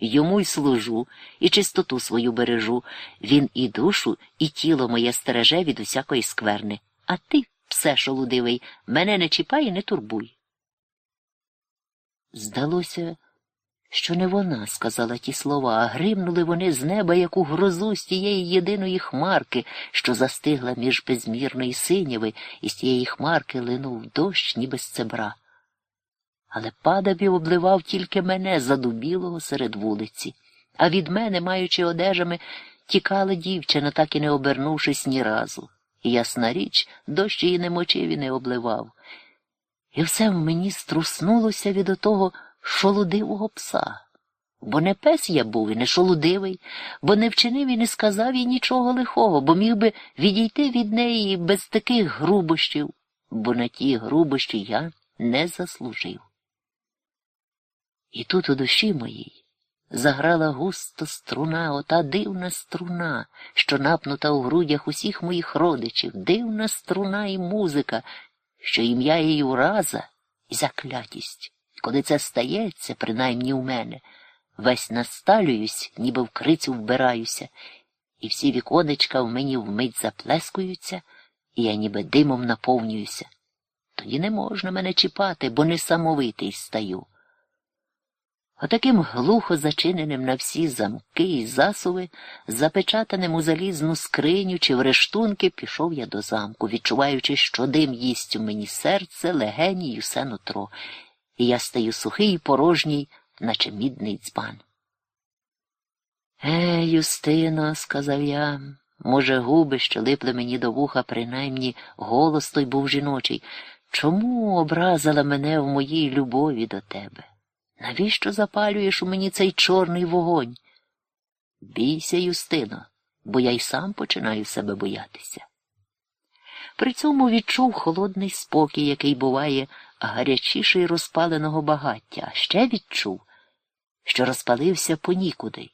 Йому й служу, і чистоту свою бережу. Він і душу, і тіло моє стереже від усякої скверни. А ти, псе шолудивий, мене не чіпай і не турбуй. Здалося, що не вона сказала ті слова, а гримнули вони з неба, як у грозу з тієї єдиної хмарки, що застигла між безмірної синіви, і з тієї хмарки линув дощ, ніби з цебра. Але падабів обливав тільки мене задубілого серед вулиці, а від мене, маючи одежами, тікала дівчина, так і не обернувшись ні разу. Ясна річ, дощ її не мочив і не обливав. І все в мені струснулося від отого шолудивого пса. Бо не пес я був і не шолудивий, бо не вчинив і не сказав їй нічого лихого, бо міг би відійти від неї без таких грубощів, бо на ті грубощі я не заслужив. І тут у душі моїй заграла густо струна, ота дивна струна, що напнута у грудях усіх моїх родичів, дивна струна і музика, що ім'я її ураза і заклятість. Коли це стається, принаймні у мене, весь насталююсь, ніби в крицю вбираюся, і всі віконечка в мені вмить заплескуються, і я ніби димом наповнююся. Тоді не можна мене чіпати, бо несамовитий стаю. Отаким глухо зачиненим на всі замки і засуви, запечатаним у залізну скриню чи в рештунки, пішов я до замку, відчуваючи, що дим їсть у мені серце, легені й усе нутро, і я стаю сухий і порожній, наче мідний дзбан. Е, Юстино, сказав я, може, губи, що липли мені до вуха, принаймні голос той був жіночий. Чому образила мене в моїй любові до тебе? Навіщо запалюєш у мені цей чорний вогонь? Бійся, Юстино, бо я й сам починаю себе боятися. При цьому відчув холодний спокій, який буває гарячіший розпаленого багаття, а ще відчув, що розпалився понікуди.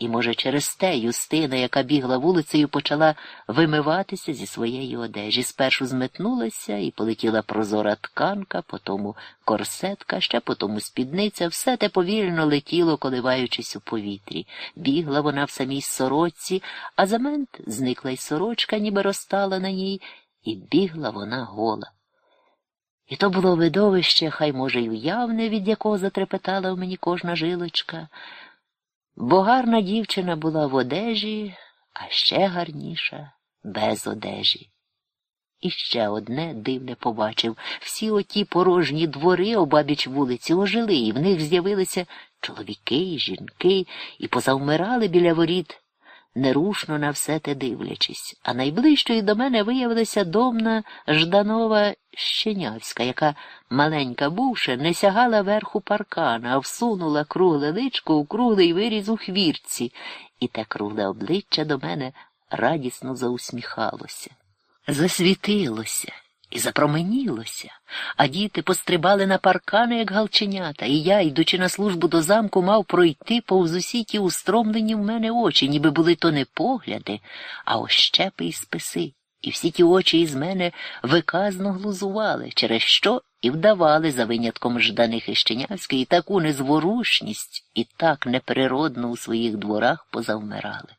І, може, через те Юстина, яка бігла вулицею, почала вимиватися зі своєї одежі. Спершу зметнулася і полетіла прозора тканка, потому корсетка, ще потому спідниця, все те повільно летіло, коливаючись у повітрі. Бігла вона в самій сорочці, а за мент зникла й сорочка, ніби розтала на ній, і бігла вона гола. І то було видовище, хай, може, й уявне, від якого затрепетала в мені кожна жилочка. Бо гарна дівчина була в одежі, а ще гарніша без одежі. І ще одне дивне побачив всі оті порожні двори обабіч вулиці ожили, і в них з'явилися чоловіки, жінки, і позавмирали біля воріт нерушно на все те дивлячись, а найближчою до мене виявилася домна Жданова Щенявська, яка, маленька бувши, не сягала верху паркана, а всунула кругле личко у круглий виріз у хвірці, і те кругле обличчя до мене радісно заусміхалося. Засвітилося. І запроменілося, а діти пострибали на паркани, як галченята, і я, йдучи на службу до замку, мав пройти повз усі ті устромлені в мене очі, ніби були то не погляди, а ощепи і списи. І всі ті очі із мене виказно глузували, через що і вдавали за винятком Жданих і Щенявської таку незворушність і так неприродно у своїх дворах позавмирали.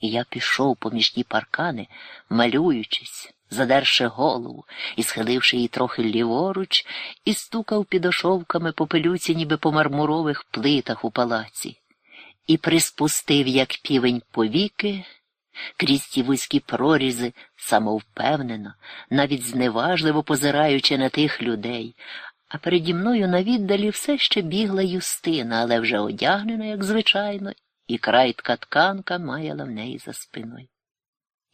І я пішов поміж ті паркани, малюючись задерши голову і, схиливши її трохи ліворуч, і стукав підошовками по пилюці, ніби по мармурових плитах у палаці, і приспустив, як півень повіки, крізь ті вузькі прорізи, самовпевнено, навіть зневажливо позираючи на тих людей. А переді мною на віддалі все ще бігла юстина, але вже одягнена, як звичайно, і крайтка тканка маяла в неї за спиною.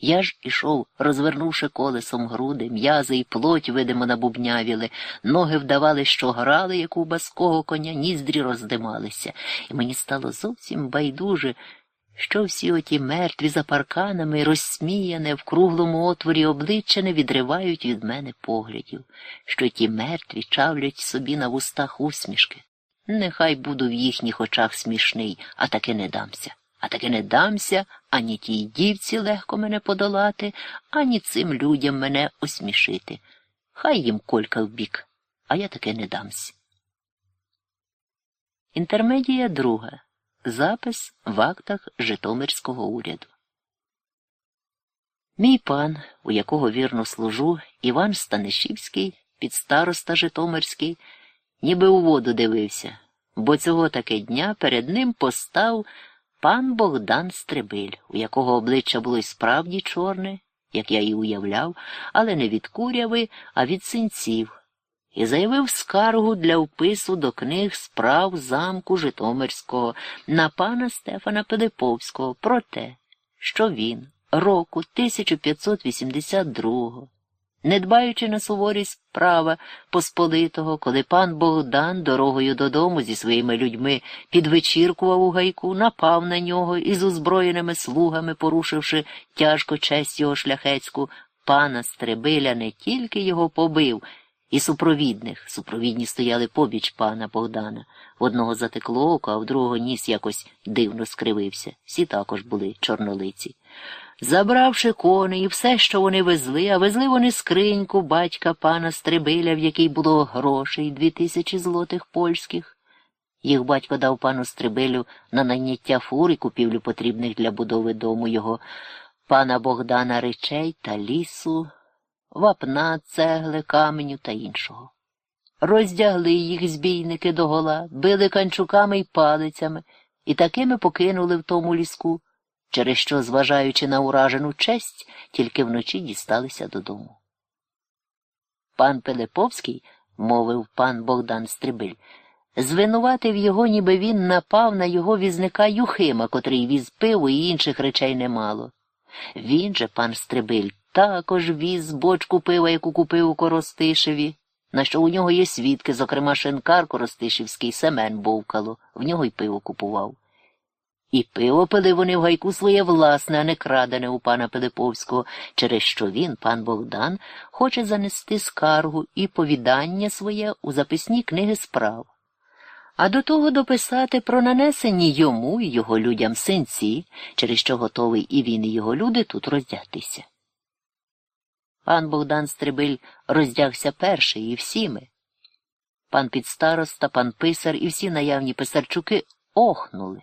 Я ж ішов, розвернувши колесом груди, м'язи і плоть, видимо, набубнявіли, ноги вдавали, що грали, як у баского коня, ніздрі роздималися, і мені стало зовсім байдуже, що всі оті мертві за парканами, розсміяне в круглому отворі обличчя не відривають від мене поглядів, що ті мертві чавлять собі на вустах усмішки. Нехай буду в їхніх очах смішний, а таки не дамся а таки не дамся ані тій дівці легко мене подолати, ані цим людям мене осмішити. Хай їм колька в бік, а я таки не дамся. Інтермедія друга. Запис в актах Житомирського уряду. Мій пан, у якого вірно служу, Іван Станишівський, підстароста Житомирський, ніби у воду дивився, бо цього таки дня перед ним постав пан Богдан Стрибиль, у якого обличчя було й справді чорне, як я і уявляв, але не від куряви, а від синців, і заявив скаргу для впису до книг справ замку Житомирського на пана Стефана Пилиповського про те, що він року 1582 не дбаючи на суворість права Посполитого, коли пан Богдан дорогою додому зі своїми людьми підвечіркував у гайку, напав на нього і з озброєними слугами, порушивши тяжко честь його шляхецьку, пана Стребиля не тільки його побив, і супровідних. Супровідні стояли побіч пана Богдана. В одного затекло око, а в другого ніс якось дивно скривився. Всі також були чорнолиці. Забравши коней і все, що вони везли, а везли вони скриньку батька пана Стребиля, в якій було грошей дві тисячі злотих польських. Їх батько дав пану Стрибилю на найняття фур і купівлю потрібних для будови дому його, пана Богдана речей та лісу, вапна, цегли, каменю та іншого. Роздягли їх збійники догола, били канчуками й палицями і такими покинули в тому ліску через що, зважаючи на уражену честь, тільки вночі дісталися додому. Пан Пилиповський, мовив пан Богдан Стрибиль, звинуватив його, ніби він напав на його візника Юхима, котрий віз пиво і інших речей немало. Він же, пан Стрибиль, також віз бочку пива, яку купив у Коростишеві, на що у нього є свідки, зокрема шинкар Коростишівський Семен Бовкало, в нього й пиво купував. І пиво пили вони в гайку своє власне, а не крадене у пана Пилиповського, через що він, пан Богдан, хоче занести скаргу і повідання своє у записні книги справ. А до того дописати про нанесені йому і його людям синці, через що готовий і він, і його люди тут роздягтися. Пан Богдан Стрибиль роздягся перший і всі ми. Пан підстароста, пан писар і всі наявні писарчуки охнули.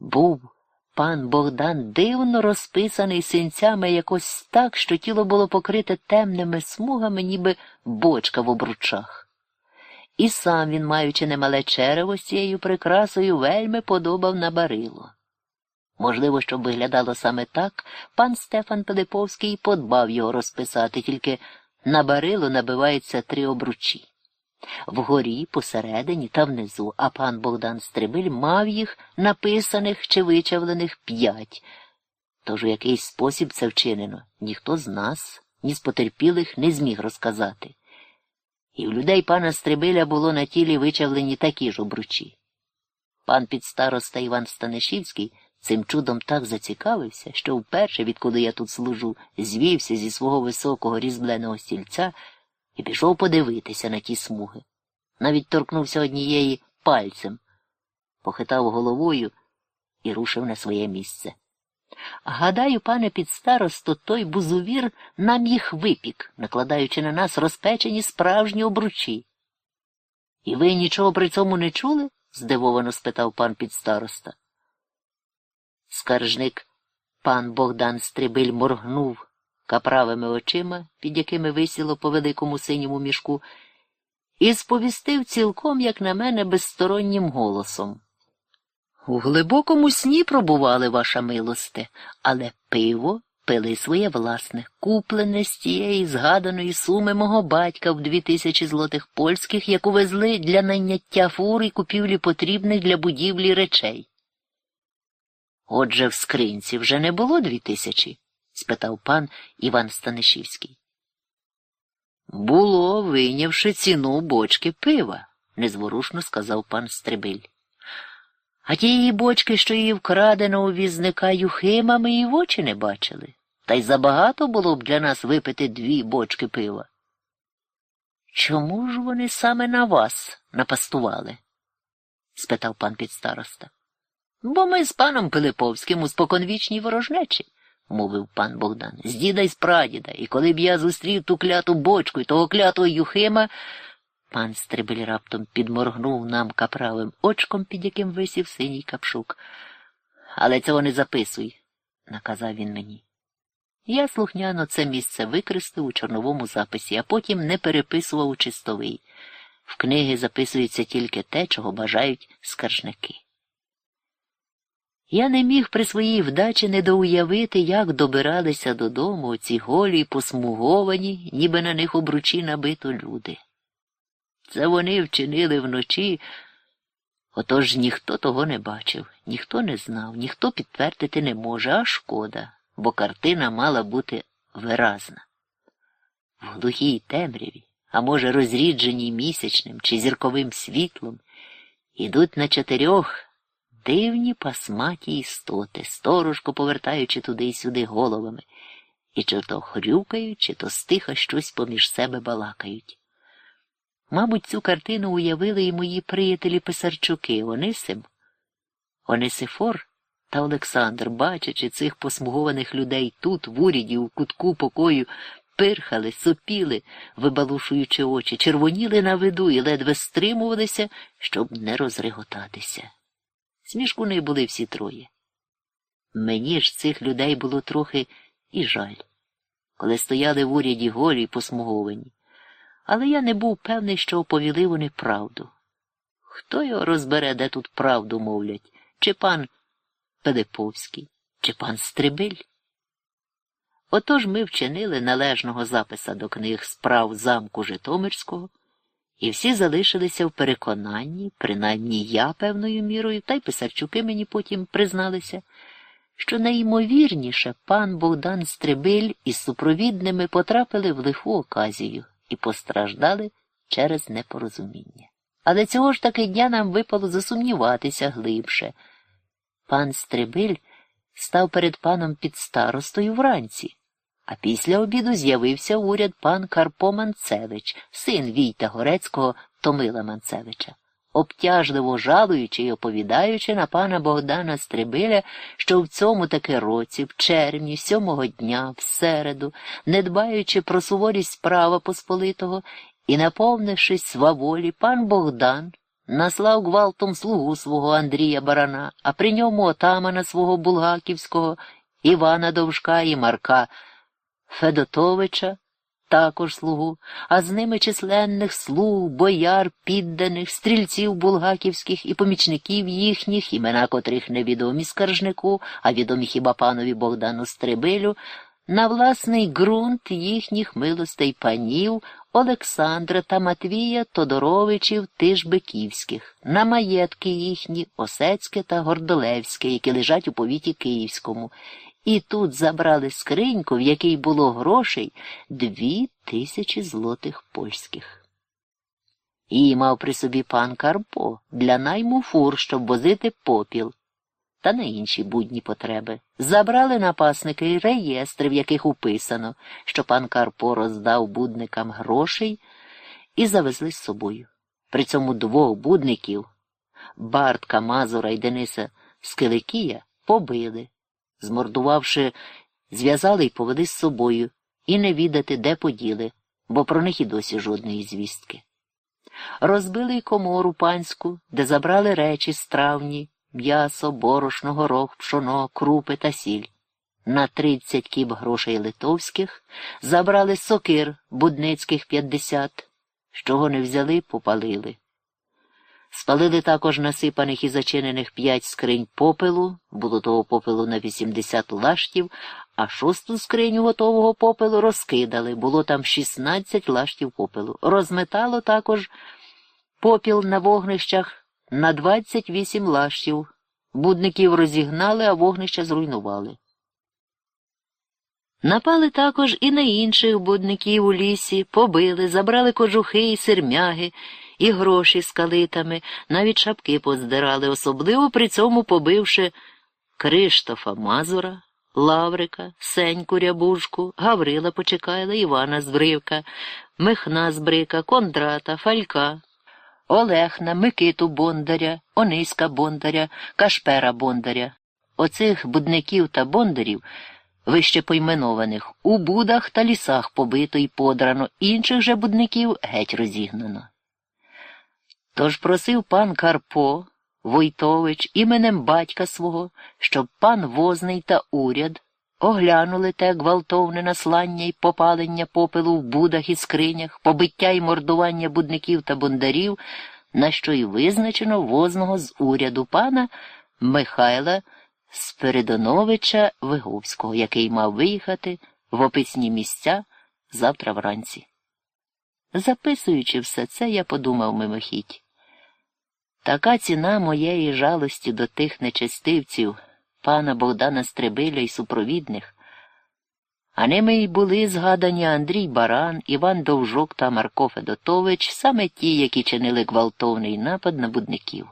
Був пан Богдан дивно розписаний синцями якось так, що тіло було покрите темними смугами, ніби бочка в обручах. І сам він, маючи немале черево з цією прикрасою, вельми подобав на барило. Можливо, щоб виглядало саме так, пан Стефан Пилиповський подбав його розписати, тільки на барило набиваються три обручі. Вгорі, посередині та внизу, а пан Богдан Стрибиль мав їх написаних чи вичавлених п'ять. Тож у якийсь спосіб це вчинено, ніхто з нас, ні з потерпілих не зміг розказати. І в людей пана Стрибиля було на тілі вичавлені такі ж обручі. Пан підстароста Іван Станишівський цим чудом так зацікавився, що вперше, відкуди я тут служу, звівся зі свого високого різбленого стільця і пішов подивитися на ті смуги. Навіть торкнувся однієї пальцем, похитав головою і рушив на своє місце. Гадаю, пане підстаросто, той бузувір нам їх випік, накладаючи на нас розпечені справжні обручі. І ви нічого при цьому не чули? здивовано спитав пан підстароста. Скаржник пан Богдан Стрибиль моргнув каправими очима, під якими висіло по великому синьому мішку, і сповістив цілком, як на мене, безстороннім голосом. У глибокому сні пробували ваша милосте, але пиво пили своє власне, куплене з тієї згаданої суми мого батька в дві тисячі злотих польських, яку везли для найняття фур і купівлі потрібних для будівлі речей. Отже, в скринці вже не було дві тисячі спитав пан Іван Станишівський. Було, вийнявши ціну бочки пива, незворушно сказав пан Стрибиль. А тієї бочки, що її вкрадено у візника Юхима, ми і в очі не бачили, та й забагато було б для нас випити дві бочки пива. Чому ж вони саме на вас напастували? спитав пан підстароста. Бо ми з паном Пилиповським у споконвічній ворожнечі мовив пан Богдан, з діда й з прадіда, і коли б я зустрів ту кляту бочку і того клятого Юхима. Пан Стрибель раптом підморгнув нам каправим очком, під яким висів синій капшук. Але цього не записуй, наказав він мені. Я слухняно це місце використав у чорновому записі, а потім не переписував у чистовий. В книги записується тільки те, чого бажають скаржники. Я не міг при своїй вдачі недоуявити, як добиралися додому ці голі й посмуговані, ніби на них обручі набито люди. Це вони вчинили вночі, отож ніхто того не бачив, ніхто не знав, ніхто підтвердити не може, а шкода, бо картина мала бути виразна. в глухій темряві, а може, розрідженій місячним чи зірковим світлом, ідуть на чотирьох дивні пасматі істоти, сторожко повертаючи туди й сюди головами, і чи то хрюкають, чи то стиха щось поміж себе балакають. Мабуть, цю картину уявили і мої приятелі Писарчуки Онисим, Онисифор та Олександр, бачачи цих посмугованих людей тут, в уряді, у кутку покою, пирхали, сопіли, вибалушуючи очі, червоніли на виду і ледве стримувалися, щоб не розреготатися. Смішкуни були всі троє. Мені ж цих людей було трохи і жаль, коли стояли в уряді голі й посмуговані. Але я не був певний, що оповіли вони правду. Хто його розбере, де тут правду мовлять, чи пан Пилиповський, чи пан Стрибиль? Отож ми вчинили належного записа до книг справ замку Житомирського, і всі залишилися в переконанні, принаймні я певною мірою, та й писарчуки мені потім призналися, що найімовірніше пан Богдан Стрибиль із супровідними потрапили в лиху оказію і постраждали через непорозуміння. Але цього ж таки дня нам випало засумніватися глибше. Пан Стрибиль став перед паном під старостою вранці, а після обіду з'явився уряд пан Карпо Манцевич, син Війта Горецького Томила Манцевича, обтяжливо жалуючи й оповідаючи на пана Богдана Стрибиля, що в цьому таки році, в червні, сьомого дня, в середу, не дбаючи про суворість права Посполитого і наповнившись сваволі, пан Богдан наслав гвалтом слугу свого Андрія Барана, а при ньому отамана свого Булгаківського, Івана Довжка і Марка Федотовича, також слугу, а з ними численних слуг, бояр, підданих, стрільців булгаківських і помічників їхніх, імена котрих невідомі скаржнику, а відомі хіба панові Богдану Стрибилю, на власний ґрунт їхніх милостей панів Олександра та Матвія Тодоровичів Тижбиківських, на маєтки їхні Осецьке та Гордолевське, які лежать у повіті Київському, і тут забрали скриньку, в якій було грошей дві тисячі злотих польських. Її мав при собі пан Карпо для найму фур, щоб возити попіл та на інші будні потреби. Забрали напасники реєстри, в яких уписано, що пан Карпо роздав будникам грошей і завезли з собою. При цьому двох будників Бартка Мазура і Дениса Скеликія побили, змордувавши, зв'язали й повели з собою і не відати, де поділи, бо про них і досі жодної звістки. Розбили й комору панську, де забрали речі стравні, м'ясо, борошно, горох, пшоно, крупи та сіль. На тридцять кіб грошей литовських забрали сокир будницьких п'ятдесят, з чого не взяли, попалили. Спалили також насипаних і зачинених п'ять скринь попелу, було того попелу на вісімдесят лаштів, а шосту скриню готового попелу розкидали, було там шістнадцять лаштів попелу. Розметало також попіл на вогнищах на двадцять вісім лаштів. Будників розігнали, а вогнища зруйнували. Напали також і на інших будників у лісі, побили, забрали кожухи і сермяги, і гроші з калитами, навіть шапки поздирали, особливо при цьому побивши Криштофа Мазура, Лаврика, Сеньку Рябушку, Гаврила Почекайла, Івана Збривка, Михна Збрика, Кондрата, Фалька. Олехна, Микиту Бондаря, Ониська Бондаря, Кашпера Бондаря. Оцих будників та бондарів, вище пойменованих, у будах та лісах побито й подрано, інших же будників геть розігнано. Тож просив пан Карпо, Войтович, іменем батька свого, щоб пан возний та уряд оглянули те гвалтовне наслання й попалення попелу в будах і скринях, побиття й мордування будників та бондарів, на що й визначено возного з уряду пана Михайла Спиридоновича Виговського, який мав виїхати в описні місця завтра вранці. Записуючи все це, я подумав мимохідь. Така ціна моєї жалості до тих нечестивців, пана Богдана Стребиля і супровідних. А ними й були згадані Андрій Баран, Іван Довжок та Марко Федотович, саме ті, які чинили гвалтовний напад на будників.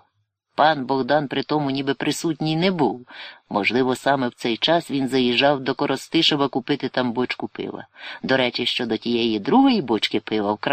Пан Богдан при тому ніби присутній не був. Можливо, саме в цей час він заїжджав до Коростишева купити там бочку пива. До речі, щодо тієї другої бочки пива вкрали.